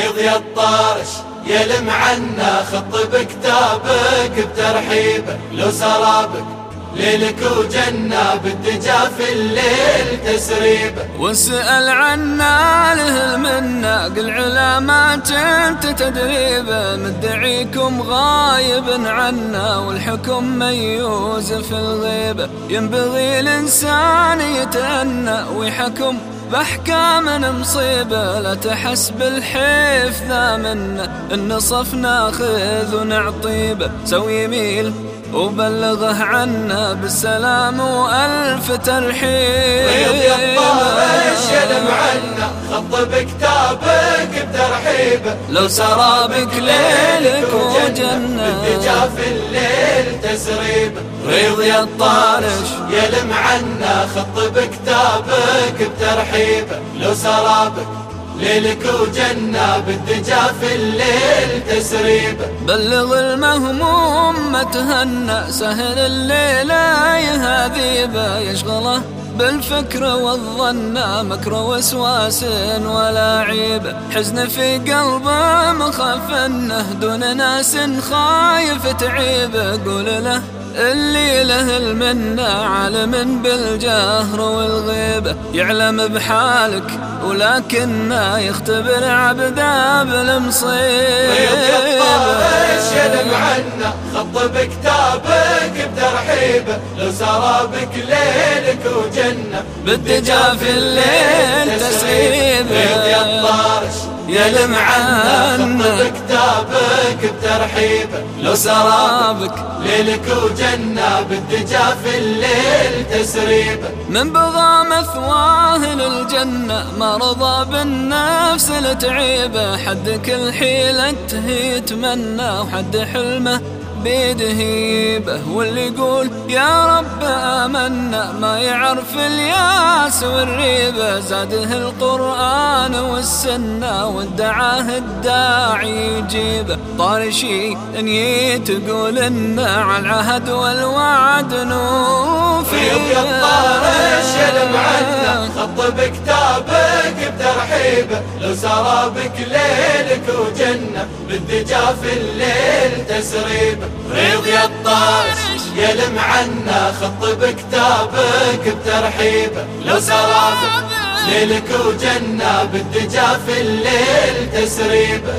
ريض يا الطارش يلم عنا خط بكتابك بترحيبه لو سرابك ليلك وجنة بالدجا في الليل تسريبه واسأل عنا له المنة قل علامات انت تدريبه مدعيكم غايب عنا والحكم ميوز في الغيبة ينبغي الإنسان يتأنى ويحكم بأحكام مصيبة لا تحس بالحيف ذا منا النصف ناخذ ونعطيبه سوي يميل وبلغه عنا بالسلام وألف ترحيب. ريض يطارش يلم عنا؟ خط بكتابك بترحيبه لو سرابك ليلك وجنة بالدجا في الليل تسريبه ريض يا الطارش يلم عنا؟ خط بكتابك بترحيبه لو سرابك ليلك وجنة بالدجا في الليل تسريبه بلغ المهموم ما تهنى سهل الليلة يهذيبه يشغله بالفكر والظن مكر وسواس ولا عيب. حزن في قلبه مخاف إنه دون ناس خايف تعيب. قول له اللي له المنة عالم بالجهر والغيبة يعلم بحالك ولكنه يختبر عبده بالمصيبة يلم عنا خط بكتابك بترحيبه لو سرابك ليلك وجنة بالدجا في الليل تسريبه يا الطارش يلم عنا خط بكتابك بترحيبه. لو سرابك. ليلك وجنة بالدجا في الليل تسريبه. من بغى مثواه للجنة ما رضى بالنفس لتعيبه. حد كل حيلته يتمنى وحد حلمه بيده هيبه واللي يقول يا رب آمنا. ما يعرف الياس والريبة زاده القرآن والسنة وادعاه الداعي يجيبه طارشي إن تقول إن على العهد والوعد نوفي. الطارش يلم عنا خط بكتابك بترحيبه لو سرابك ليلك وجنة بالدجا في الليل تسريبه ريض يا الطارش يلم عنا خط بكتابك بترحيبه لو سرابك ليلك وجنة بالدجا في الليل تسريبه